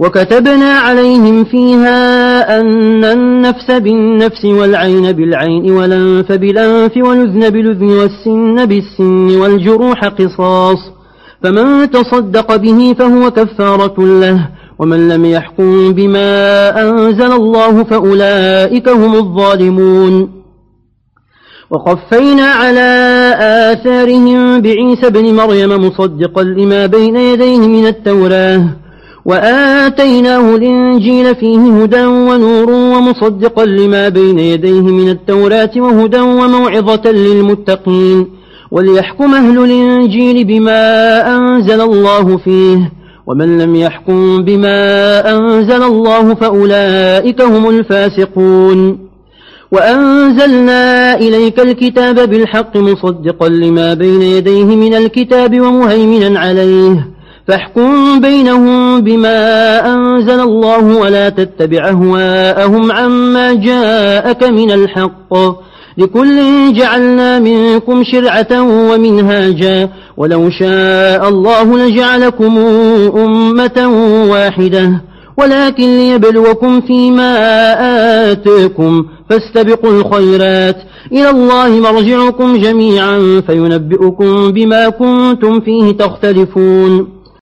وكتبنا عليهم فيها أن النفس بالنفس والعين بالعين والأنف بالأنف والأذن بالأذن والسن بالسن والجروح قصاص فمن تصدق به فهو كفارة له ومن لم يحكم بما أنزل الله فأولئك هم الظالمون وقفينا على آثارهم بعيسى بن مريم مصدقا لما بين يديه من التوراة وآتيناه الإنجيل فيه هدى ونور ومصدقا لما بين يديه من التوراة وهدى وموعظة للمتقين وليحكم أهل الإنجيل بما أنزل الله فيه ومن لم يحكم بما أنزل الله فأولئك هم الفاسقون وأنزلنا إليك الكتاب بالحق مصدقا لما بين يديه من الكتاب ومهيمنا عليه فاحكم بينهم بما أنزل الله ولا تتبع أهواءهم عما جاءك من الحق. لكل جعلنا منكم شرعة ومنهاجا. ولو شاء الله لجعلكم أمة واحدة. ولكن ليبلوكم فيما آتاكم فاستبقوا الخيرات. إلى الله مرجعكم جميعا. فينبئكم بما كنتم فيه تختلفون.